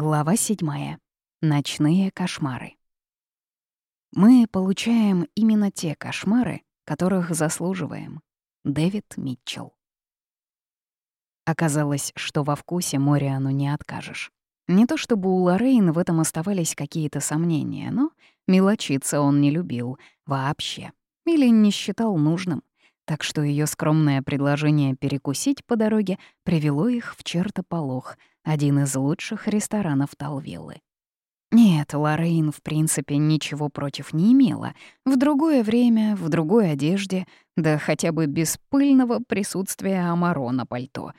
Глава 7. Ночные кошмары. Мы получаем именно те кошмары, которых заслуживаем. Дэвид Митчелл. Оказалось, что во вкусе Мориану не откажешь. Не то чтобы у Лоррейн в этом оставались какие-то сомнения, но мелочиться он не любил вообще или не считал нужным, так что ее скромное предложение перекусить по дороге привело их в чертополох — один из лучших ресторанов Талвиллы. Нет, Лоррейн, в принципе, ничего против не имела. В другое время, в другой одежде, да хотя бы без пыльного присутствия Амаро на пальто.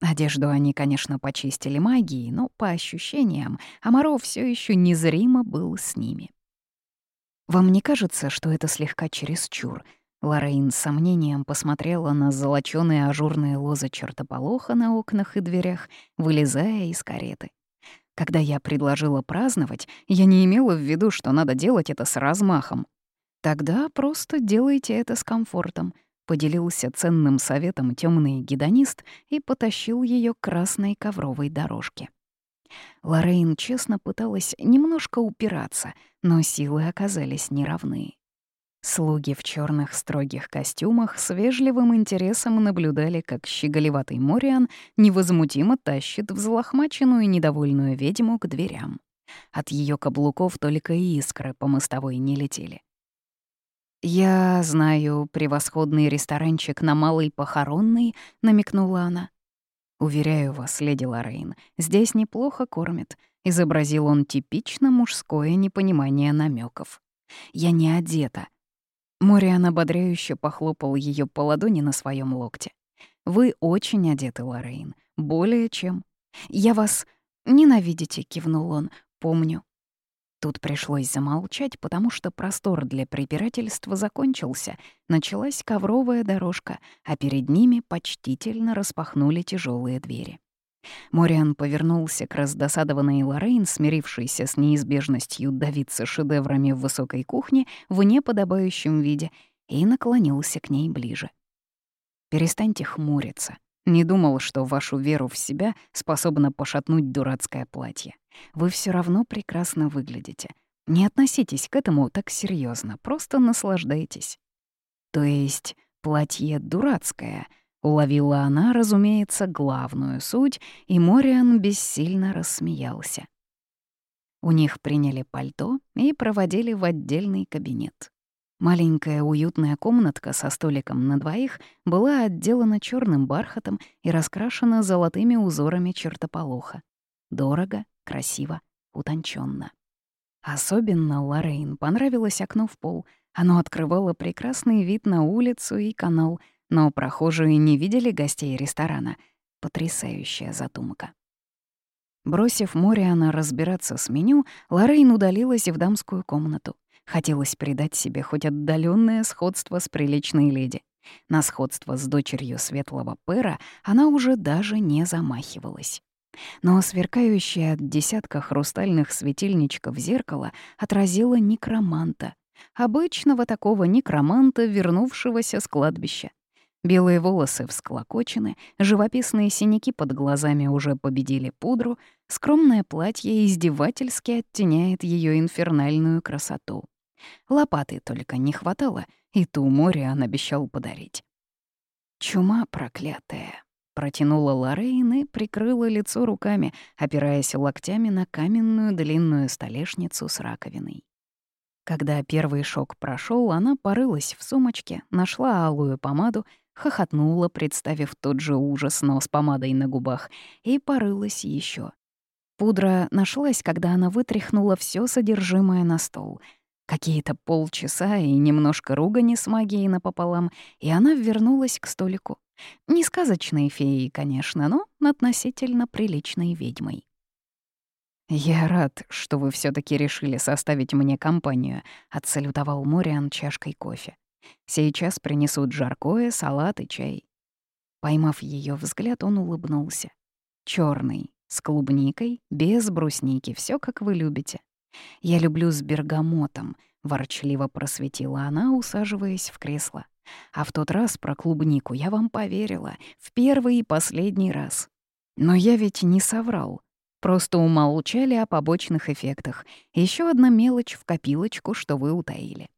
Одежду они, конечно, почистили магией, но, по ощущениям, Амаро все еще незримо был с ними. Вам не кажется, что это слегка чересчур — Лорейн с сомнением посмотрела на золочёные ажурные лозы чертополоха на окнах и дверях, вылезая из кареты. Когда я предложила праздновать, я не имела в виду, что надо делать это с размахом. Тогда просто делайте это с комфортом, поделился ценным советом темный гедонист и потащил ее к красной ковровой дорожке. Лорейн честно пыталась немножко упираться, но силы оказались неравны. Слуги в черных строгих костюмах с вежливым интересом наблюдали, как щеголеватый Мориан невозмутимо тащит взлохмаченную недовольную ведьму к дверям. От ее каблуков только искры по мостовой не летели. «Я знаю превосходный ресторанчик на Малой Похоронной», — намекнула она. «Уверяю вас, леди Лоррейн, здесь неплохо кормят», — изобразил он типично мужское непонимание намеков. «Я не одета», Мориан ободряюще похлопал ее по ладони на своем локте. «Вы очень одеты, Лоррейн. Более чем. Я вас ненавидите», — кивнул он. «Помню». Тут пришлось замолчать, потому что простор для препирательства закончился. Началась ковровая дорожка, а перед ними почтительно распахнули тяжелые двери. Мориан повернулся к раздосадованной Лоррейн, смирившейся с неизбежностью давиться шедеврами в высокой кухне в неподобающем виде, и наклонился к ней ближе. «Перестаньте хмуриться. Не думал, что вашу веру в себя способна пошатнуть дурацкое платье. Вы все равно прекрасно выглядите. Не относитесь к этому так серьезно, просто наслаждайтесь». «То есть платье дурацкое», Уловила она, разумеется, главную суть, и Мориан бессильно рассмеялся. У них приняли пальто и проводили в отдельный кабинет. Маленькая уютная комнатка со столиком на двоих была отделана черным бархатом и раскрашена золотыми узорами чертополоха. Дорого, красиво, утонченно. Особенно Лоррейн понравилось окно в пол. Оно открывало прекрасный вид на улицу и канал, но прохожие не видели гостей ресторана. Потрясающая задумка. Бросив Мориана разбираться с меню, Лоррейн удалилась в дамскую комнату. Хотелось придать себе хоть отдаленное сходство с приличной леди. На сходство с дочерью светлого пэра она уже даже не замахивалась. Но сверкающее от десятка хрустальных светильничков зеркало отразило некроманта. Обычного такого некроманта, вернувшегося с кладбища. Белые волосы всклокочены, живописные синяки под глазами уже победили пудру, скромное платье издевательски оттеняет ее инфернальную красоту. Лопаты только не хватало, и ту море он обещал подарить. «Чума проклятая», — протянула Лоррейн и прикрыла лицо руками, опираясь локтями на каменную длинную столешницу с раковиной. Когда первый шок прошел, она порылась в сумочке, нашла алую помаду хохотнула, представив тот же ужас, но с помадой на губах, и порылась еще. Пудра нашлась, когда она вытряхнула все содержимое на стол. Какие-то полчаса и немножко ругани с магией напополам, и она вернулась к столику. Не сказочной феей, конечно, но относительно приличной ведьмой. «Я рад, что вы все таки решили составить мне компанию», — отсалютовал Мориан чашкой кофе. Сейчас принесут жаркое, салат и чай. Поймав ее взгляд, он улыбнулся. Черный, с клубникой, без брусники, все как вы любите. Я люблю с бергамотом, ворчливо просветила она, усаживаясь в кресло. А в тот раз про клубнику я вам поверила, в первый и последний раз. Но я ведь не соврал. Просто умолчали о побочных эффектах. Еще одна мелочь в копилочку, что вы утаили.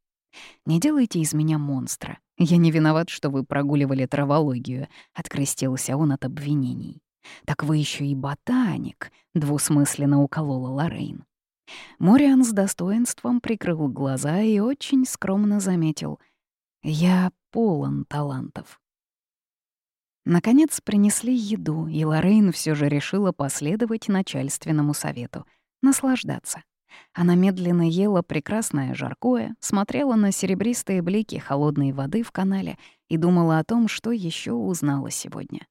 Не делайте из меня монстра. Я не виноват, что вы прогуливали травологию, открестился он от обвинений. Так вы еще и ботаник, двусмысленно уколола Лорейн. Мориан с достоинством прикрыл глаза и очень скромно заметил. «Я полон талантов». Наконец принесли еду, и Лорейн все же решила последовать начальственному совету — наслаждаться. Она медленно ела прекрасное жаркое, смотрела на серебристые блики холодной воды в канале и думала о том, что еще узнала сегодня.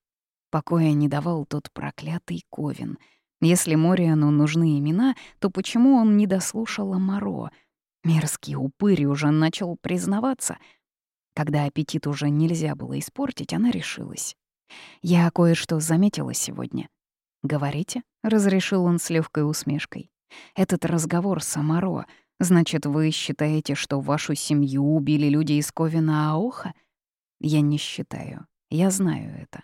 Покоя не давал тот проклятый Ковин. Если Мориану нужны имена, то почему он не дослушал Моро? Мерзкий упырь уже начал признаваться. Когда аппетит уже нельзя было испортить, она решилась. «Я кое-что заметила сегодня». «Говорите?» — разрешил он с легкой усмешкой. «Этот разговор с Амаро. Значит, вы считаете, что вашу семью убили люди из Ковина Аоха?» «Я не считаю. Я знаю это».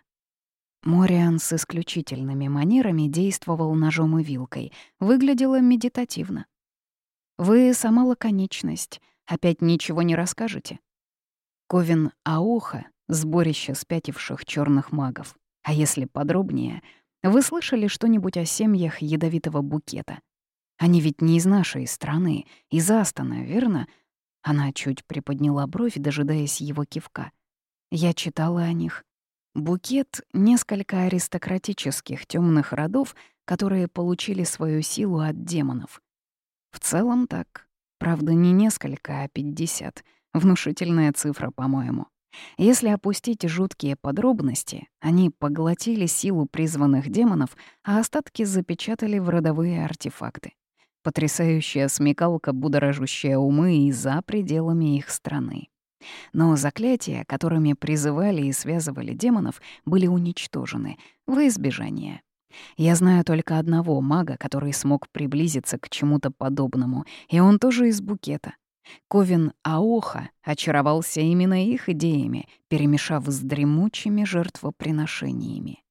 Мориан с исключительными манерами действовал ножом и вилкой. Выглядело медитативно. «Вы сама лаконичность. Опять ничего не расскажете?» Ковин Ауха сборище спятивших черных магов. А если подробнее, вы слышали что-нибудь о семьях ядовитого букета? Они ведь не из нашей страны, из Астана, верно? Она чуть приподняла бровь, дожидаясь его кивка. Я читала о них. Букет — несколько аристократических темных родов, которые получили свою силу от демонов. В целом так. Правда, не несколько, а пятьдесят. Внушительная цифра, по-моему. Если опустить жуткие подробности, они поглотили силу призванных демонов, а остатки запечатали в родовые артефакты. Потрясающая смекалка, будоражущая умы и за пределами их страны. Но заклятия, которыми призывали и связывали демонов, были уничтожены во избежание. Я знаю только одного мага, который смог приблизиться к чему-то подобному, и он тоже из букета. Ковин Аоха очаровался именно их идеями, перемешав с дремучими жертвоприношениями.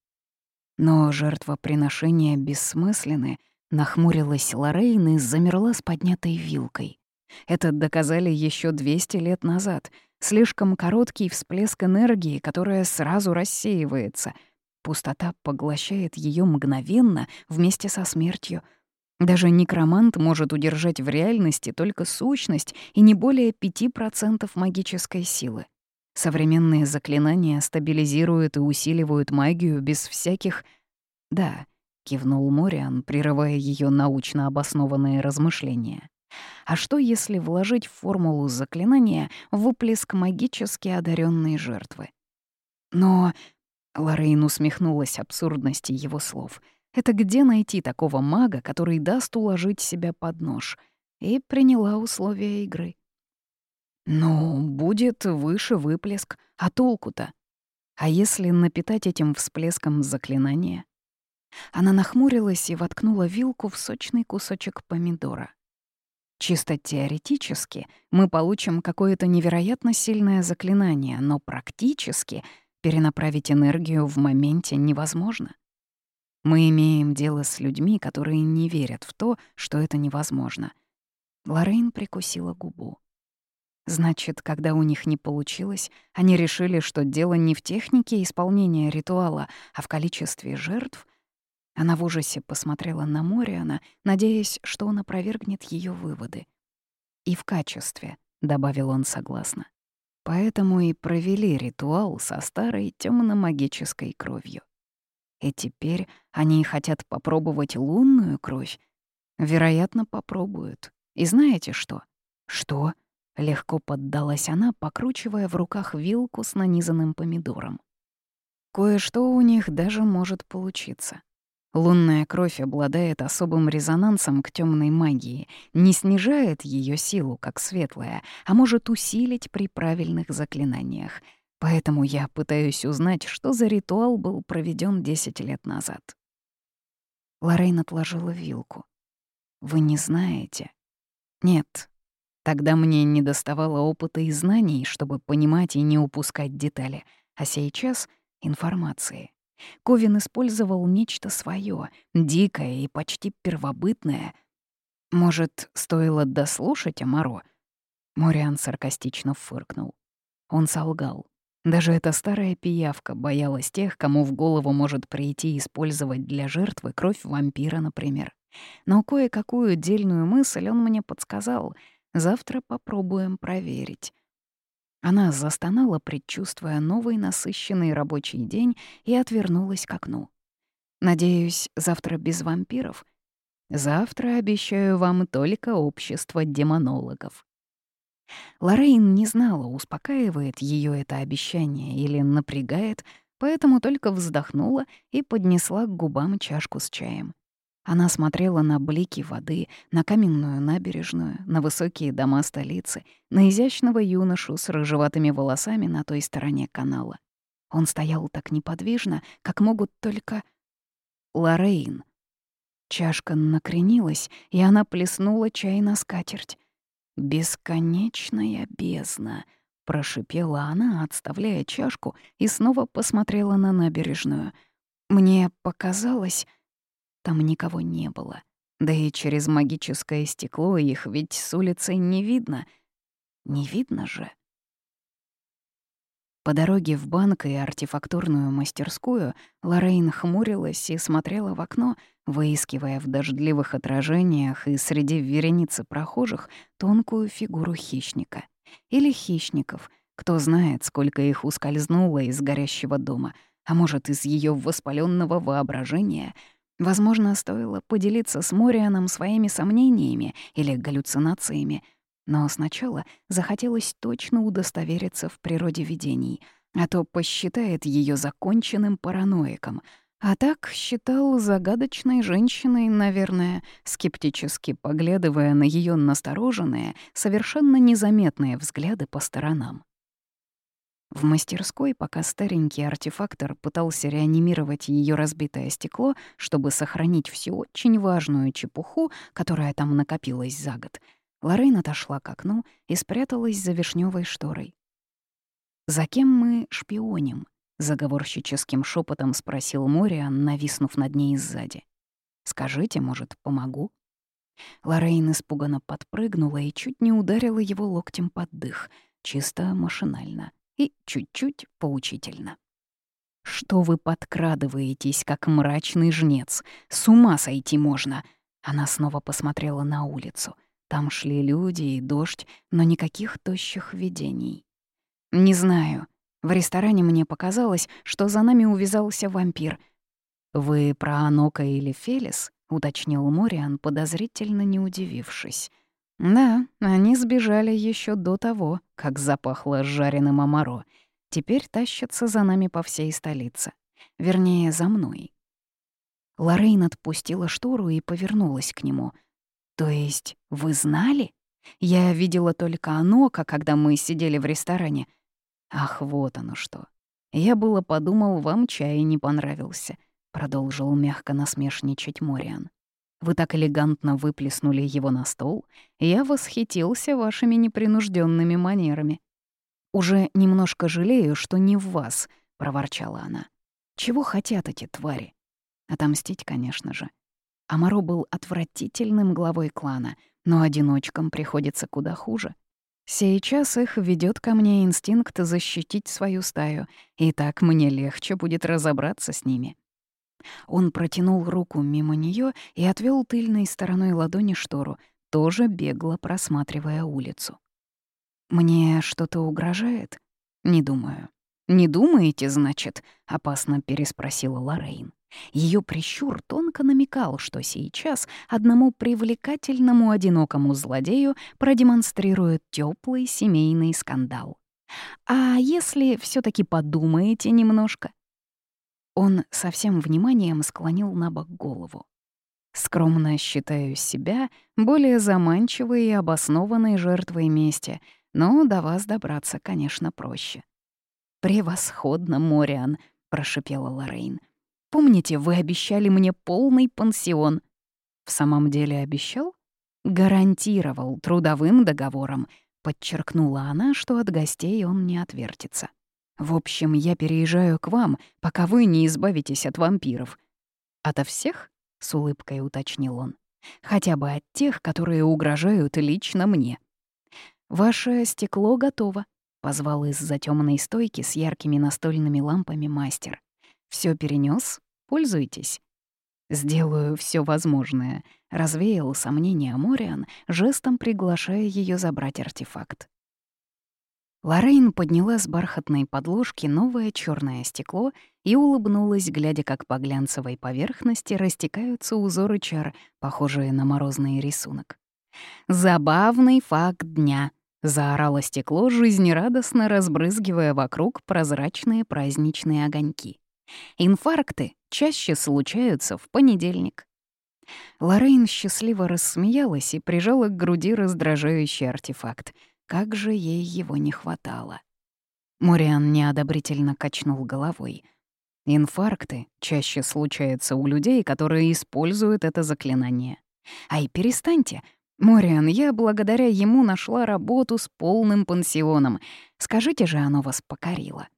Но жертвоприношения бессмысленны, нахмурилась Лорейн и замерла с поднятой вилкой. Это доказали еще 200 лет назад. Слишком короткий всплеск энергии, которая сразу рассеивается. Пустота поглощает ее мгновенно вместе со смертью — даже некромант может удержать в реальности только сущность и не более 5% магической силы. Современные заклинания стабилизируют и усиливают магию без всяких... Да, кивнул Мориан, прерывая ее научно обоснованные размышления. А что, если вложить в формулу заклинания выплеск магически одаренной жертвы? Но... Лорейн усмехнулась абсурдности его слов — это где найти такого мага, который даст уложить себя под нож? И приняла условия игры. Ну, будет выше выплеск, а толку-то? А если напитать этим всплеском заклинания? Она нахмурилась и воткнула вилку в сочный кусочек помидора. Чисто теоретически мы получим какое-то невероятно сильное заклинание, но практически перенаправить энергию в моменте невозможно. Мы имеем дело с людьми, которые не верят в то, что это невозможно. Лорейн прикусила губу. Значит, когда у них не получилось, они решили, что дело не в технике исполнения ритуала, а в количестве жертв? Она в ужасе посмотрела на Мориана, надеясь, что он опровергнет ее выводы. «И в качестве», — добавил он согласно. Поэтому и провели ритуал со старой темно магической кровью. И теперь они хотят попробовать лунную кровь. Вероятно, попробуют. И знаете что? Что? Легко поддалась она, покручивая в руках вилку с нанизанным помидором. Кое-что у них даже может получиться. Лунная кровь обладает особым резонансом к темной магии, не снижает ее силу, как светлая, а может усилить при правильных заклинаниях — Поэтому я пытаюсь узнать, что за ритуал был проведен 10 лет назад. Лорейн отложила вилку. «Вы не знаете?» «Нет. Тогда мне не доставало опыта и знаний, чтобы понимать и не упускать детали, а сейчас — информации. Ковин использовал нечто свое, дикое и почти первобытное. Может, стоило дослушать Амаро? Мориан саркастично фыркнул. Он солгал. Даже эта старая пиявка боялась тех, кому в голову может прийти использовать для жертвы кровь вампира, например. Но кое-какую дельную мысль он мне подсказал. Завтра попробуем проверить. Она застонала, предчувствуя новый насыщенный рабочий день, и отвернулась к окну. «Надеюсь, завтра без вампиров?» «Завтра обещаю вам только общество демонологов». Лоррейн не знала, успокаивает ее это обещание или напрягает, поэтому только вздохнула и поднесла к губам чашку с чаем. Она смотрела на блики воды, на каменную набережную, на высокие дома столицы, на изящного юношу с рыжеватыми волосами на той стороне канала. Он стоял так неподвижно, как могут только... Лорейн. Чашка накренилась, и она плеснула чай на скатерть. «Бесконечная бездна», — прошипела она, отставляя чашку, и снова посмотрела на набережную. «Мне показалось...» Там никого не было. Да и через магическое стекло их ведь с улицы не видно. Не видно же. По дороге в банк и артефактурную мастерскую Лоррейн хмурилась и смотрела в окно, выискивая в дождливых отражениях и среди вереницы прохожих тонкую фигуру хищника. Или хищников. Кто знает, сколько их ускользнуло из горящего дома, а может, из ее воспаленного воображения — Возможно, стоило поделиться с Морианом своими сомнениями или галлюцинациями, но сначала захотелось точно удостовериться в природе видений, а то посчитает ее законченным параноиком. А так считал загадочной женщиной, наверное, скептически поглядывая на ее настороженные, совершенно незаметные взгляды по сторонам. В мастерской, пока старенький артефактор пытался реанимировать ее разбитое стекло, чтобы сохранить всю очень важную чепуху, которая там накопилась за год, Лоррейн отошла к окну и спряталась за вишневой шторой. «За кем мы шпионим?» — заговорщическим шепотом спросил Мориан, нависнув над ней сзади. «Скажите, может, помогу?» Лоррейн испуганно подпрыгнула и чуть не ударила его локтем под дых, чисто машинально и чуть-чуть поучительно. «Что вы подкрадываетесь, как мрачный жнец? С ума сойти можно!» Она снова посмотрела на улицу. Там шли люди и дождь, но никаких тощих видений. «Не знаю. В ресторане мне показалось, что за нами увязался вампир. Вы про Анока или Фелис?» — уточнил Мориан, подозрительно не удивившись. Да, они сбежали еще до того, как запахло жареным омаро. Теперь тащатся за нами по всей столице. Вернее, за мной. Лоррейн отпустила штору и повернулась к нему. «То есть вы знали? Я видела только Анока, когда мы сидели в ресторане. Ах, вот оно что. Я было подумал, вам чай не понравился», — продолжил мягко насмешничать Мориан. Вы так элегантно выплеснули его на стол, я восхитился вашими непринужденными манерами. «Уже немножко жалею, что не в вас», — проворчала она. «Чего хотят эти твари?» Отомстить, конечно же. Амаро был отвратительным главой клана, но одиночкам приходится куда хуже. Сейчас их ведет ко мне инстинкт защитить свою стаю, и так мне легче будет разобраться с ними. Он протянул руку мимо нее и отвел тыльной стороной ладони штору, тоже бегло просматривая улицу. «Мне что-то угрожает?» «Не думаю». «Не думаете, значит?» — опасно переспросила Лоррейн. Ее прищур тонко намекал, что сейчас одному привлекательному одинокому злодею продемонстрирует теплый семейный скандал. А если все таки подумаете немножко, он со всем вниманием склонил на бок голову. Скромно считаю себя более заманчивой и обоснованной жертвой мести, но до вас добраться, конечно, проще. «Превосходно, Мориан», — прошипела Лоррейн. «Помните, вы обещали мне полный пансион?» «В самом деле обещал?» «Гарантировал трудовым договором», — подчеркнула она, что от гостей он не отвертится. В общем, я переезжаю к вам, пока вы не избавитесь от вампиров». «Ото всех?» — с улыбкой уточнил он. «Хотя бы от тех, которые угрожают лично мне». «Ваше стекло готово», — позвал из-за темной стойки с яркими настольными лампами мастер. Все перенес? Пользуйтесь». «Сделаю все возможное», — развеял сомнения Мориан, жестом приглашая ее забрать артефакт. Лоррейн подняла с бархатной подложки новое черное стекло и улыбнулась, глядя, как по глянцевой поверхности растекаются узоры чар, похожие на морозный рисунок. «Забавный факт дня», — заорало стекло, жизнерадостно разбрызгивая вокруг прозрачные праздничные огоньки. «Инфаркты чаще случаются в понедельник». Лоррейн счастливо рассмеялась и прижала к груди раздражающий артефакт — как же ей его не хватало. Мориан неодобрительно качнул головой. Инфаркты чаще случаются у людей, которые используют это заклинание. Ай, перестаньте. Мориан, я благодаря ему нашла работу с полным пансионом. Скажите же, оно вас покорило.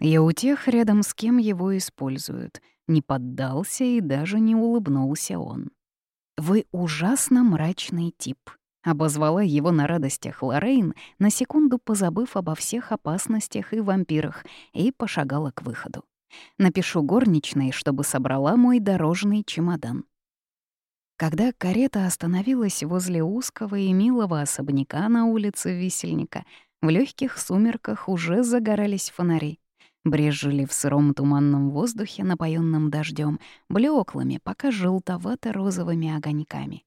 Я у тех, рядом с кем его используют. Не поддался и даже не улыбнулся он. Вы ужасно мрачный тип, Обозвала его на радостях Лоррейн, на секунду позабыв обо всех опасностях и вампирах, и пошагала к выходу. Напишу горничной, чтобы собрала мой дорожный чемодан. Когда карета остановилась возле узкого и милого особняка на улице Висельника, в легких сумерках уже загорались фонари. Брежели в сыром туманном воздухе, напоенном дождем, блеклыми, пока желтовато-розовыми огоньками.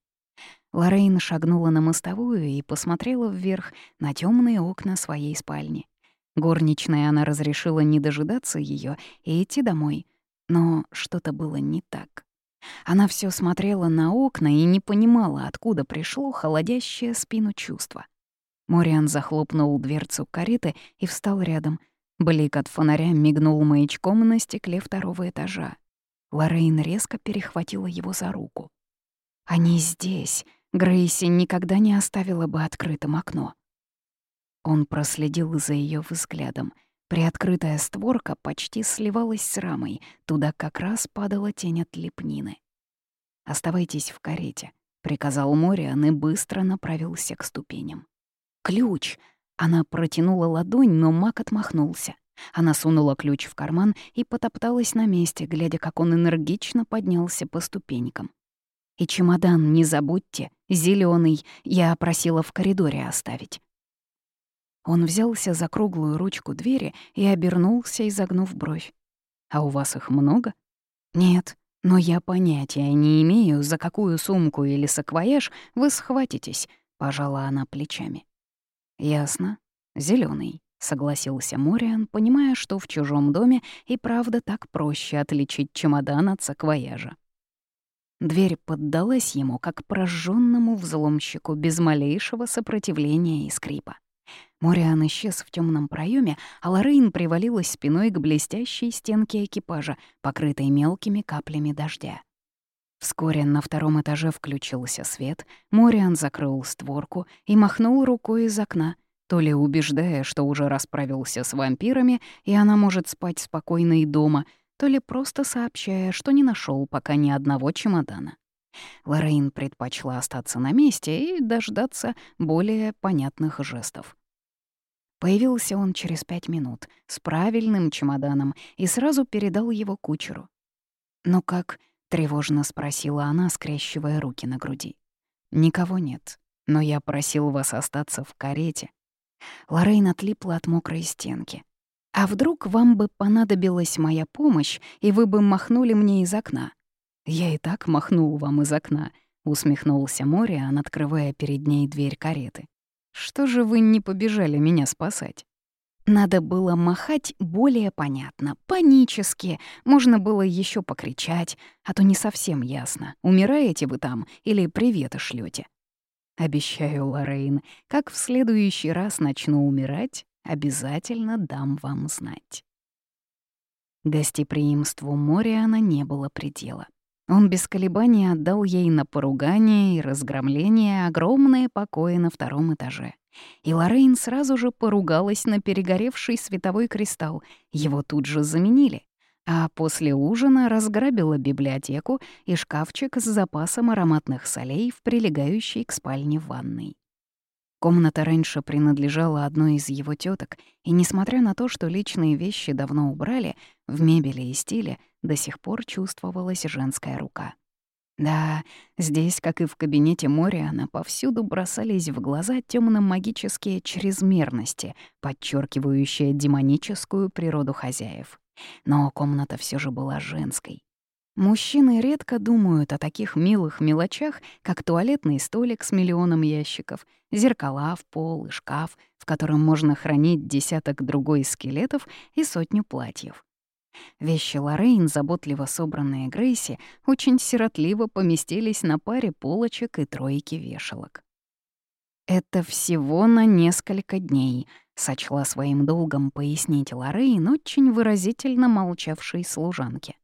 Лорейн шагнула на мостовую и посмотрела вверх на темные окна своей спальни. Горничная она разрешила не дожидаться ее и идти домой. Но что-то было не так. Она все смотрела на окна и не понимала, откуда пришло холодящее спину чувство. Мориан захлопнул дверцу кареты и встал рядом. Блик от фонаря мигнул маячком на стекле второго этажа. Лорейн резко перехватила его за руку. «Они здесь», Грейси никогда не оставила бы открытым окно. Он проследил за ее взглядом. Приоткрытая створка почти сливалась с рамой, туда как раз падала тень от лепнины. «Оставайтесь в карете», — приказал Мориан и быстро направился к ступеням. «Ключ!» Она протянула ладонь, но маг отмахнулся. Она сунула ключ в карман и потопталась на месте, глядя, как он энергично поднялся по ступенькам. И чемодан не забудьте, зеленый, я просила в коридоре оставить. Он взялся за круглую ручку двери и обернулся, изогнув бровь. «А у вас их много?» «Нет, но я понятия не имею, за какую сумку или саквояж вы схватитесь», — пожала она плечами. «Ясно. зеленый, согласился Мориан, понимая, что в чужом доме и правда так проще отличить чемодан от саквояжа. Дверь поддалась ему, как прожженному взломщику, без малейшего сопротивления и скрипа. Мориан исчез в темном проеме, а Лорейн привалилась спиной к блестящей стенке экипажа, покрытой мелкими каплями дождя. Вскоре на втором этаже включился свет, Мориан закрыл створку и махнул рукой из окна, то ли убеждая, что уже расправился с вампирами, и она может спать спокойно и дома — то ли просто сообщая, что не нашел пока ни одного чемодана. Лорейн предпочла остаться на месте и дождаться более понятных жестов. Появился он через пять минут с правильным чемоданом и сразу передал его кучеру. «Ну как?» — тревожно спросила она, скрещивая руки на груди. «Никого нет, но я просил вас остаться в карете». Лорейн отлипла от мокрой стенки. А вдруг вам бы понадобилась моя помощь, и вы бы махнули мне из окна? Я и так махнул вам из окна, усмехнулся Мориан, открывая перед ней дверь кареты. Что же вы не побежали меня спасать? Надо было махать более понятно, панически. Можно было еще покричать, а то не совсем ясно, умираете вы там или приветы шлете. Обещаю, Лорейн, как в следующий раз начну умирать, Обязательно дам вам знать. Гостеприимству Мориана не было предела. Он без колебаний отдал ей на поругание и разгромление огромные покои на втором этаже И Лоррейн сразу же поругалась на перегоревший световой кристалл. Его тут же заменили. А после ужина разграбила библиотеку и шкафчик с запасом ароматных солей в прилегающей к спальне ванной. Комната раньше принадлежала одной из его теток, и, несмотря на то, что личные вещи давно убрали, в мебели и стиле до сих пор чувствовалась женская рука. Да, здесь, как и в кабинете Мориана, повсюду бросались в глаза темно магические чрезмерности, подчеркивающие демоническую природу хозяев. Но комната все же была женской. Мужчины редко думают о таких милых мелочах, как туалетный столик с миллионом ящиков, зеркала в пол и шкаф, в котором можно хранить десяток другой скелетов и сотню платьев. Вещи Лоррейн, заботливо собранные Грейси, очень сиротливо поместились на паре полочек и тройки вешалок. «Это всего на несколько дней», — сочла своим долгом пояснить Лоррейн, очень выразительно молчавшей служанке.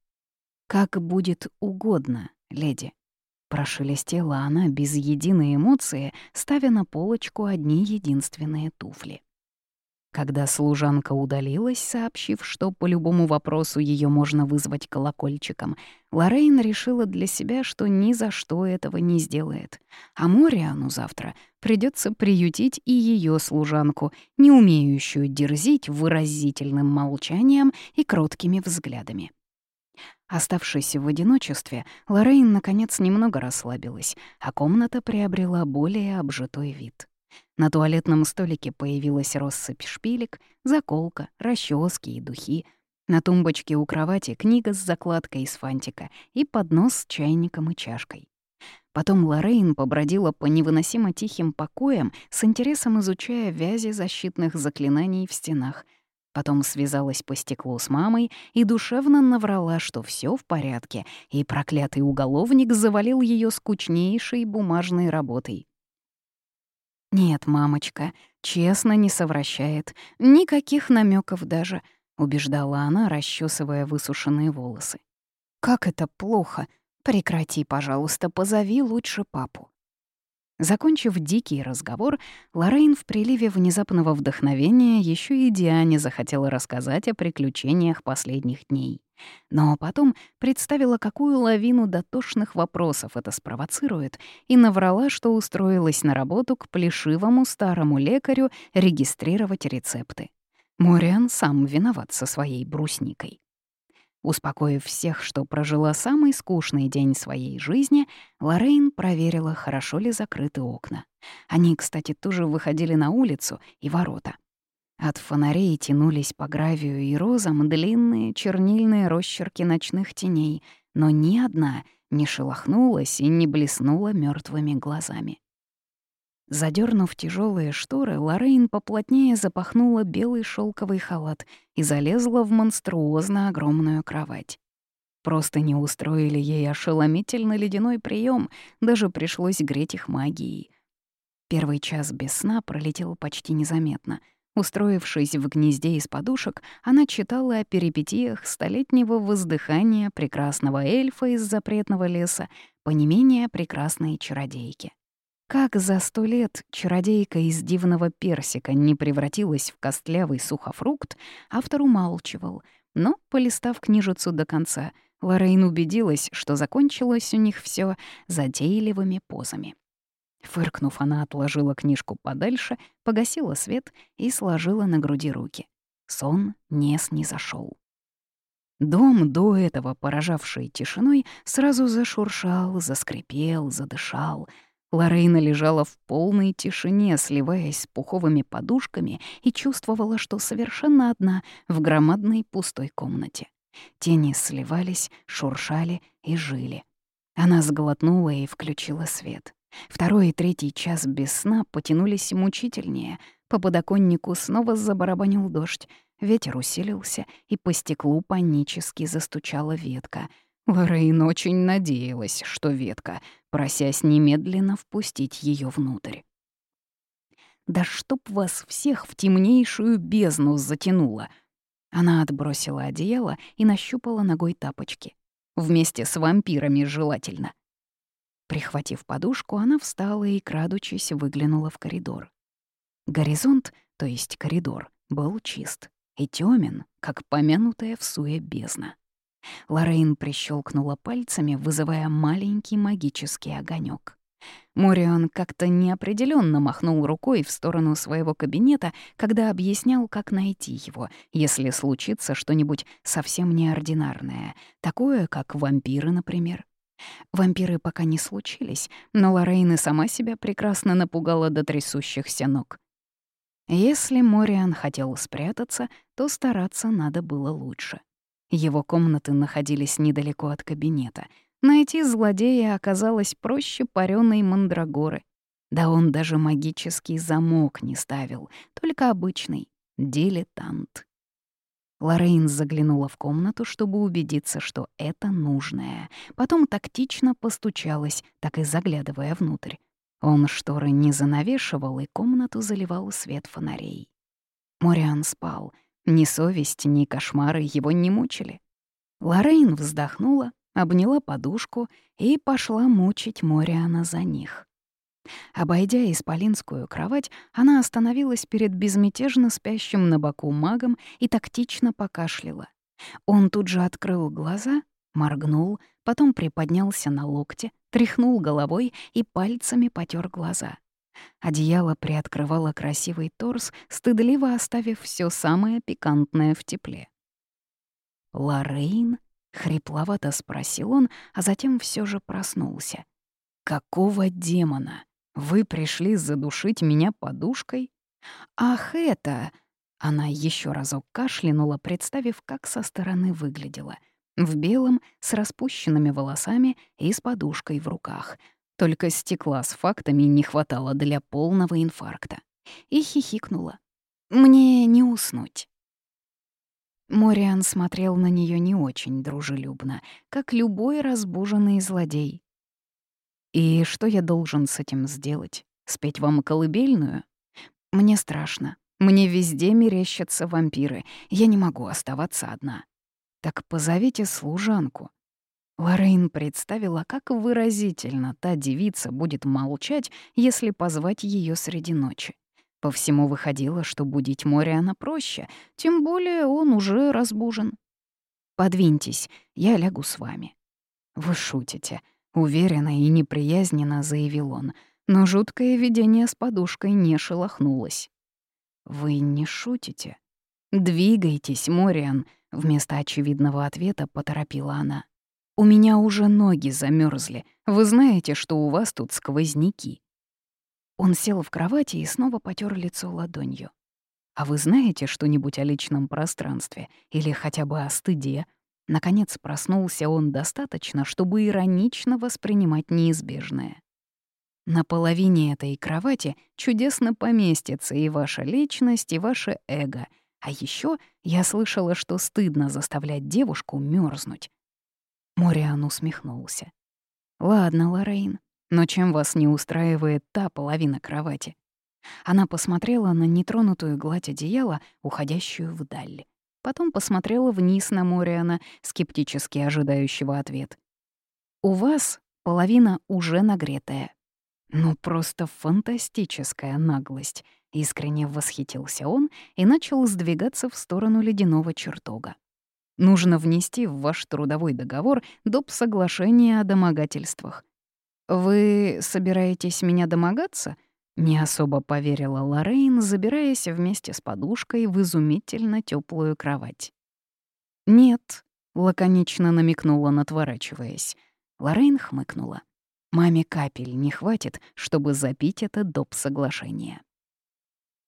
«Как будет угодно, леди», — прошелестела она без единой эмоции, ставя на полочку одни единственные туфли. Когда служанка удалилась, сообщив, что по любому вопросу ее можно вызвать колокольчиком, Лоррейн решила для себя, что ни за что этого не сделает. А Мориану завтра придется приютить и ее служанку, не умеющую дерзить выразительным молчанием и кроткими взглядами. Оставшись в одиночестве, Лоррейн наконец немного расслабилась, а комната приобрела более обжитой вид. На туалетном столике появилась россыпь шпилек, заколка, расчески и духи. На тумбочке у кровати книга с закладкой из фантика и поднос с чайником и чашкой. Потом Лоррейн побродила по невыносимо тихим покоям, с интересом изучая вязи защитных заклинаний в стенах. Потом связалась по стеклу с мамой и душевно наврала, что все в порядке, и проклятый уголовник завалил ее скучнейшей бумажной работой. «Нет, мамочка, честно не совращает. Никаких намеков даже», — убеждала она, расчесывая высушенные волосы. «Как это плохо! Прекрати, пожалуйста, позови лучше папу». Закончив дикий разговор, Лоррейн в приливе внезапного вдохновения еще и Диане захотела рассказать о приключениях последних дней. Но потом представила, какую лавину дотошных вопросов это спровоцирует, и наврала, что устроилась на работу к плешивому старому лекарю регистрировать рецепты. Мориан сам виноват со своей брусникой. Успокоив всех, что прожила самый скучный день своей жизни, Лоррейн проверила, хорошо ли закрыты окна. Они, кстати, тоже выходили на улицу и ворота. От фонарей тянулись по гравию и розам длинные чернильные росчерки ночных теней, но ни одна не шелохнулась и не блеснула мертвыми глазами. Задернув тяжелые шторы, Лорейн поплотнее запахнула белый шелковый халат и залезла в монструозно огромную кровать. Просто не устроили ей ошеломительно ледяной прием, даже пришлось греть их магией. Первый час без сна пролетел почти незаметно — Устроившись в гнезде из подушек, она читала о перипетиях столетнего воздыхания прекрасного эльфа из запретного леса по не менее прекрасной чародейке. Как за сто лет чародейка из дивного персика не превратилась в костлявый сухофрукт, автор умалчивал, но, полистав книжицу до конца, Лоррейн убедилась, что закончилось у них все затейливыми позами. Фыркнув, она отложила книжку подальше, погасила свет и сложила на груди руки. Сон не снизошёл. Дом, до этого поражавший тишиной, сразу зашуршал, заскрипел, задышал. Лорейна лежала в полной тишине, сливаясь с пуховыми подушками, и чувствовала, что совершенно одна в громадной пустой комнате. Тени сливались, шуршали и жили. Она сглотнула и включила свет. Второй и третий час без сна потянулись мучительнее. По подоконнику снова забарабанил дождь. Ветер усилился, и по стеклу панически застучала ветка. Лоррейн очень надеялась, что ветка, просясь немедленно впустить ее внутрь. «Да чтоб вас всех в темнейшую бездну затянуло!» Она отбросила одеяло и нащупала ногой тапочки. Вместе с вампирами желательно. Прихватив подушку, она встала и, крадучись, выглянула в коридор. Горизонт, то есть коридор, был чист и тёмен, как помянутая в суе бездна. Лорейн прищелкнула пальцами, вызывая маленький магический огонек. Морион как-то неопределенно махнул рукой в сторону своего кабинета, когда объяснял, как найти его, если случится что-нибудь совсем неординарное, такое, как вампиры, например. Вампиры пока не случились, но Лорейн и сама себя прекрасно напугала до трясущихся ног. Если Мориан хотел спрятаться, то стараться надо было лучше. Его комнаты находились недалеко от кабинета. Найти злодея оказалось проще парёной мандрагоры. Да он даже магический замок не ставил, только обычный — дилетант. Лорейн заглянула в комнату, чтобы убедиться, что это нужное. Потом тактично постучалась, так и заглядывая внутрь. Он шторы не занавешивал, и комнату заливал свет фонарей. Мориан спал. Ни совесть, ни кошмары его не мучили. Лорейн вздохнула, обняла подушку и пошла мучить Мориана за них. Обойдя исполинскую кровать, она остановилась перед безмятежно спящим на боку магом и тактично покашляла. Он тут же открыл глаза, моргнул, потом приподнялся на локте, тряхнул головой и пальцами потер глаза. Одеяло приоткрывало красивый торс, стыдливо оставив все самое пикантное в тепле. «Лоррейн?» — хрипловато спросил он, а затем все же проснулся. «Какого демона?» Вы пришли задушить меня подушкой? Ах, это... Она еще разок кашлянула, представив, как со стороны выглядела. В белом, с распущенными волосами и с подушкой в руках. Только стекла с фактами не хватало для полного инфаркта. И хихикнула. «Мне не уснуть». Мориан смотрел на нее не очень дружелюбно, как любой разбуженный злодей. И что я должен с этим сделать? Спеть вам колыбельную? Мне страшно. Мне везде мерещатся вампиры. Я не могу оставаться одна. Так позовите служанку. Лорейн представила, как выразительно та девица будет молчать, если позвать ее среди ночи. По всему выходило, что будить Мориана проще, тем более он уже разбужен. «Подвиньтесь, я лягу с вами». «Вы шутите», Уверенно и неприязненно заявил он, но жуткое видение с подушкой не шелохнулось. «Вы не шутите?» «Двигайтесь, Мориан», — вместо очевидного ответа поторопила она. «У меня уже ноги замерзли. Вы знаете, что у вас тут сквозняки». Он сел в кровати и снова потер лицо ладонью. «А вы знаете что-нибудь о личном пространстве или хотя бы о стыде?» Наконец проснулся он достаточно, чтобы иронично воспринимать неизбежное. На половине этой кровати чудесно поместится и ваша личность, и ваше эго. А еще я слышала, что стыдно заставлять девушку мерзнуть. Мориан усмехнулся. «Ладно, Лоррейн, но чем вас не устраивает та половина кровати?» Она посмотрела на нетронутую гладь одеяла, уходящую вдаль. Потом посмотрела вниз на Мориана, скептически ожидающего ответ. «У вас половина уже нагретая». «Ну, просто фантастическая наглость», — искренне восхитился он и начал сдвигаться в сторону ледяного чертога. «Нужно внести в ваш трудовой договор доп. соглашение о домогательствах». «Вы собираетесь меня домогаться?» Не особо поверила Лоррейн, забираясь вместе с подушкой в изумительно теплую кровать. «Нет», — лаконично намекнула, натворачиваясь. Лоррейн хмыкнула. «Маме капель не хватит, чтобы запить это доп. соглашение».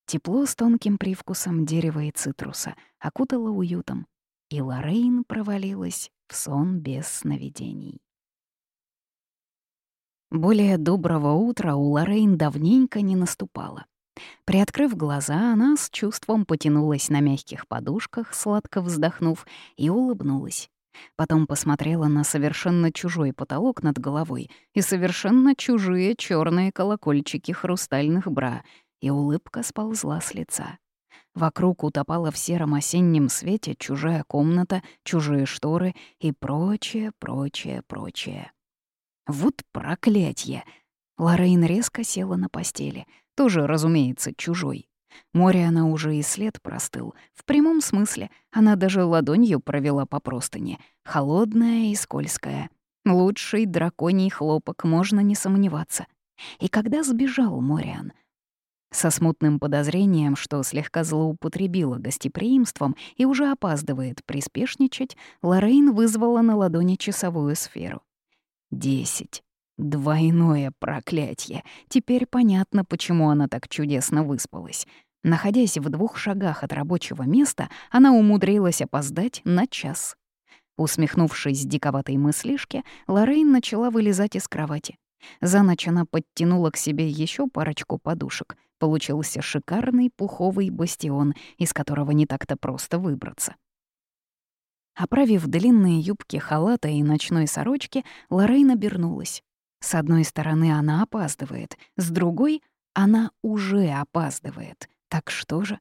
Тепло с тонким привкусом дерева и цитруса окутало уютом, и Лоррейн провалилась в сон без сновидений. Более доброго утра у Лоррейн давненько не наступало. Приоткрыв глаза, она с чувством потянулась на мягких подушках, сладко вздохнув, и улыбнулась. Потом посмотрела на совершенно чужой потолок над головой и совершенно чужие черные колокольчики хрустальных бра, и улыбка сползла с лица. Вокруг утопала в сером осеннем свете чужая комната, чужие шторы и прочее, прочее, прочее. Вот проклятье! Лорейн резко села на постели, тоже, разумеется, чужой. Море она уже и след простыл. В прямом смысле она даже ладонью провела по простыне. Холодная и скользкая. Лучший драконий хлопок, можно не сомневаться. И когда сбежал Мориан? Со смутным подозрением, что слегка злоупотребила гостеприимством и уже опаздывает приспешничать, Лоррейн вызвала на ладони часовую сферу. Десять. Двойное проклятие. Теперь понятно, почему она так чудесно выспалась. Находясь в двух шагах от рабочего места, она умудрилась опоздать на час. Усмехнувшись диковатой мыслишке, Лоррейн начала вылезать из кровати. За ночь она подтянула к себе еще парочку подушек. Получился шикарный пуховый бастион, из которого не так-то просто выбраться. Оправив длинные юбки халата и ночной сорочки, Лоррейн обернулась. С одной стороны, она опаздывает, с другой — она уже опаздывает. Так что же?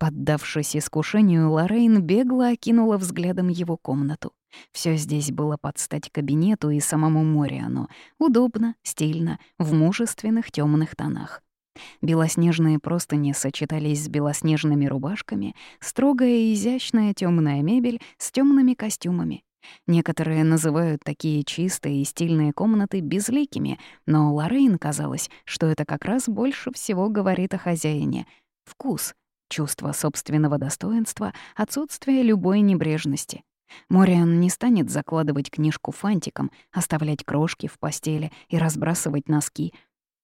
Поддавшись искушению, Лоррейн бегло окинула взглядом его комнату. Все здесь было под стать кабинету и самому Мориану. Удобно, стильно, в мужественных темных тонах. Белоснежные простыни сочетались с белоснежными рубашками, строгая и изящная темная мебель с темными костюмами. Некоторые называют такие чистые и стильные комнаты безликими, но Лоррейн казалось, что это как раз больше всего говорит о хозяине. Вкус, чувство собственного достоинства, отсутствие любой небрежности. Мориан не станет закладывать книжку фантиком, оставлять крошки в постели и разбрасывать носки.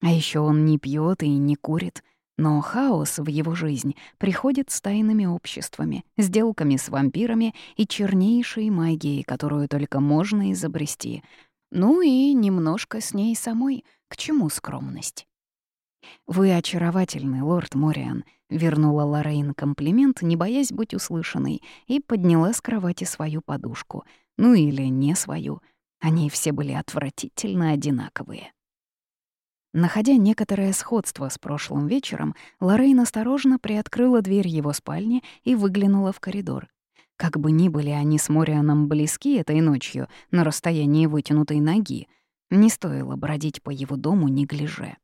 А еще он не пьет и не курит — но хаос в его жизнь приходит с тайными обществами, сделками с вампирами и чернейшей магией, которую только можно изобрести. Ну и немножко с ней самой. К чему скромность? «Вы очаровательный, лорд Мориан», — вернула Лоррейн комплимент, не боясь быть услышанной, и подняла с кровати свою подушку. Ну или не свою. Они все были отвратительно одинаковые. Находя некоторое сходство с прошлым вечером, Лоррейн осторожно приоткрыла дверь его спальни и выглянула в коридор. Как бы ни были они с Морианом близки этой ночью, на расстоянии вытянутой ноги, не стоило бродить по его дому неглиже.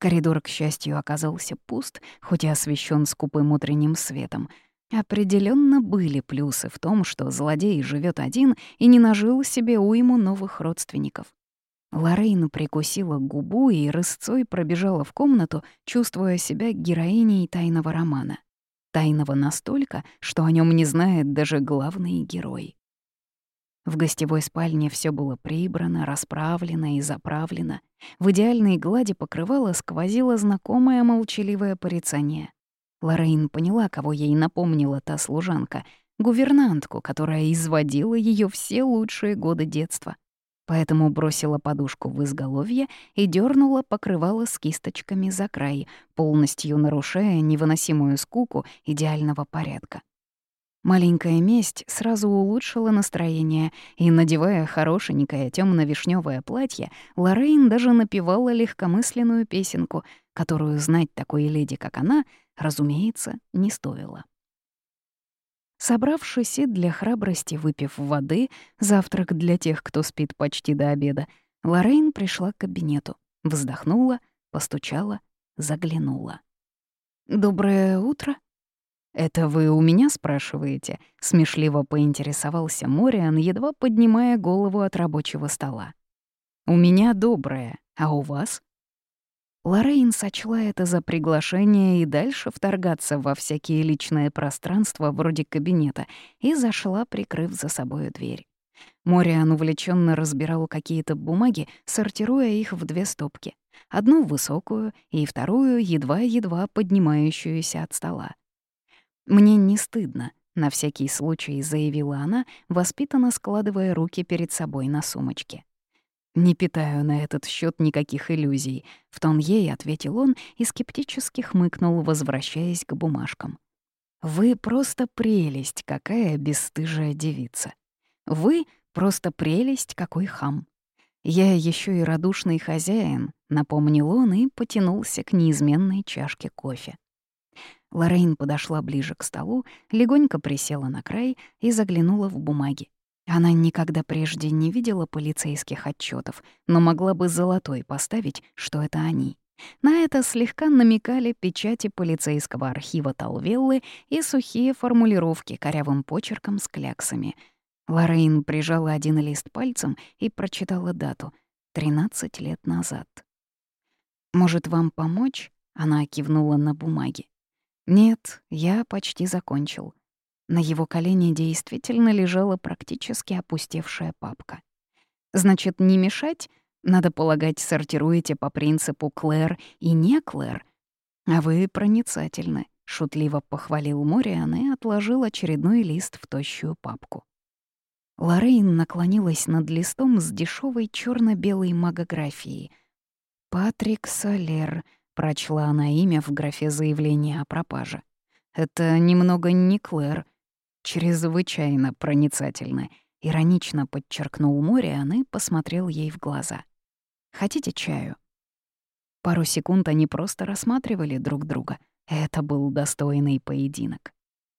Коридор, к счастью, оказался пуст, хоть и освещен скупым утренним светом. Определенно были плюсы в том, что злодей живет один и не нажил себе уйму новых родственников. Лорейна прикусила губу и рысцой пробежала в комнату, чувствуя себя героиней тайного романа. Тайного настолько, что о нем не знает даже главный герой. В гостевой спальне все было прибрано, расправлено и заправлено. В идеальной глади покрывала сквозило знакомое молчаливое порицание. Лорейн поняла, кого ей напомнила та служанка — гувернантку, которая изводила ее все лучшие годы детства поэтому бросила подушку в изголовье и дернула покрывало с кисточками за край, полностью нарушая невыносимую скуку идеального порядка. Маленькая месть сразу улучшила настроение, и, надевая хорошенькое темно вишневое платье, Лоррейн даже напевала легкомысленную песенку, которую знать такой леди, как она, разумеется, не стоило. Собравшись и для храбрости выпив воды, завтрак для тех, кто спит почти до обеда, Лоррейн пришла к кабинету, вздохнула, постучала, заглянула. «Доброе утро?» «Это вы у меня спрашиваете?» — смешливо поинтересовался Мориан, едва поднимая голову от рабочего стола. «У меня доброе, а у вас?» Лоррейн сочла это за приглашение и дальше вторгаться во всякие личные пространства вроде кабинета и зашла, прикрыв за собой дверь. Мориан увлеченно разбирал какие-то бумаги, сортируя их в две стопки. Одну высокую и вторую едва-едва поднимающуюся от стола. «Мне не стыдно», — на всякий случай заявила она, воспитанно складывая руки перед собой на сумочке. «Не питаю на этот счет никаких иллюзий», — в тон ей ответил он и скептически хмыкнул, возвращаясь к бумажкам. «Вы просто прелесть, какая бесстыжая девица. Вы просто прелесть, какой хам. Я еще и радушный хозяин», — напомнил он и потянулся к неизменной чашке кофе. Лоррейн подошла ближе к столу, легонько присела на край и заглянула в бумаги. Она никогда прежде не видела полицейских отчетов, но могла бы золотой поставить, что это они. На это слегка намекали печати полицейского архива Талвеллы и сухие формулировки корявым почерком с кляксами. Лоррейн прижала один лист пальцем и прочитала дату — 13 лет назад. «Может, вам помочь?» — она кивнула на бумаге. «Нет, я почти закончил». На его колене действительно лежала практически опустевшая папка. «Значит, не мешать?» Надо полагать, сортируете по принципу Клэр и не Клэр. А вы проницательны, — шутливо похвалил Мориан и отложил очередной лист в тощую папку. Лоррейн наклонилась над листом с дешевой черно белой магографией. «Патрик Солер», — прочла она имя в графе заявления о пропаже. «Это немного не Клэр. Чрезвычайно проницательно», — иронично подчеркнул Мориан и посмотрел ей в глаза. Хотите чаю?» Пару секунд они просто рассматривали друг друга. Это был достойный поединок.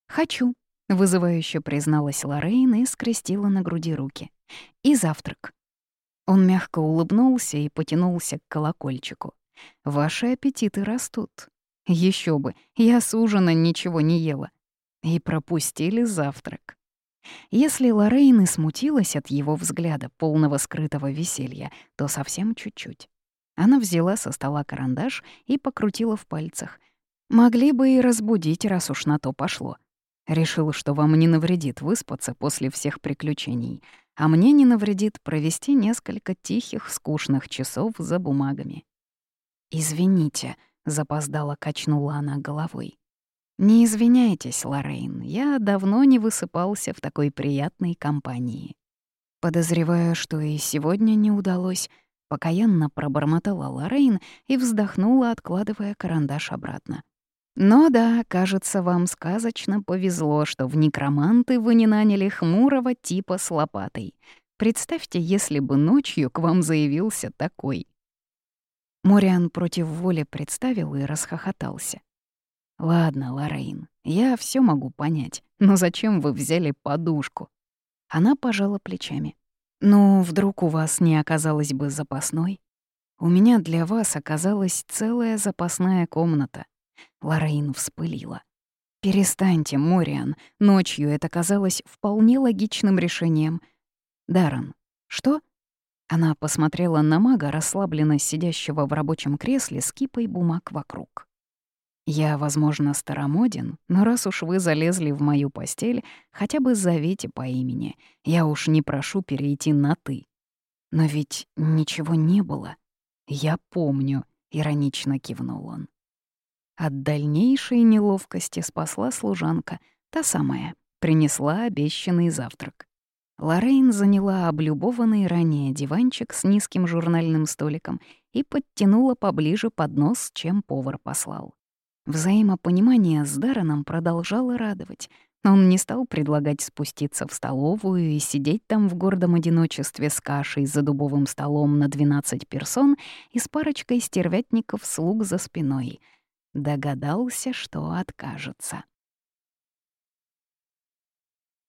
«Хочу», — вызывающе призналась Лоррейн и скрестила на груди руки. «И завтрак». Он мягко улыбнулся и потянулся к колокольчику. «Ваши аппетиты растут. Еще бы, я с ужина ничего не ела. И пропустили завтрак». Если Лоррейн и смутилась от его взгляда, полного скрытого веселья, то совсем чуть-чуть. Она взяла со стола карандаш и покрутила в пальцах. Могли бы и разбудить, раз уж на то пошло. Решил, что вам не навредит выспаться после всех приключений, а мне не навредит провести несколько тихих, скучных часов за бумагами. «Извините», — запоздала качнула она головой. «Не извиняйтесь, Лоррейн, я давно не высыпался в такой приятной компании». Подозреваю, что и сегодня не удалось, покаянно пробормотала Лоррейн и вздохнула, откладывая карандаш обратно. «Но да, кажется, вам сказочно повезло, что в некроманты вы не наняли хмурого типа с лопатой. Представьте, если бы ночью к вам заявился такой». Мориан против воли представил и расхохотался. «Ладно, Лоррейн, я все могу понять, но зачем вы взяли подушку?» Она пожала плечами. «Ну, вдруг у вас не оказалось бы запасной? У меня для вас оказалась целая запасная комната». Лоррейн вспылила. «Перестаньте, Мориан, ночью это казалось вполне логичным решением». «Даррен, что?» Она посмотрела на мага, расслабленно сидящего в рабочем кресле с кипой бумаг вокруг. Я, возможно, старомоден, но раз уж вы залезли в мою постель, хотя бы зовите по имени. Я уж не прошу перейти на «ты». Но ведь ничего не было. Я помню, — иронично кивнул он. От дальнейшей неловкости спасла служанка, та самая, принесла обещанный завтрак. Лоррейн заняла облюбованный ранее диванчик с низким журнальным столиком и подтянула поближе поднос, чем повар послал. Взаимопонимание с Дарреном продолжало радовать. Он не стал предлагать спуститься в столовую и сидеть там в гордом одиночестве с кашей за дубовым столом на 12 персон и с парочкой стервятников слуг за спиной. Догадался, что откажется.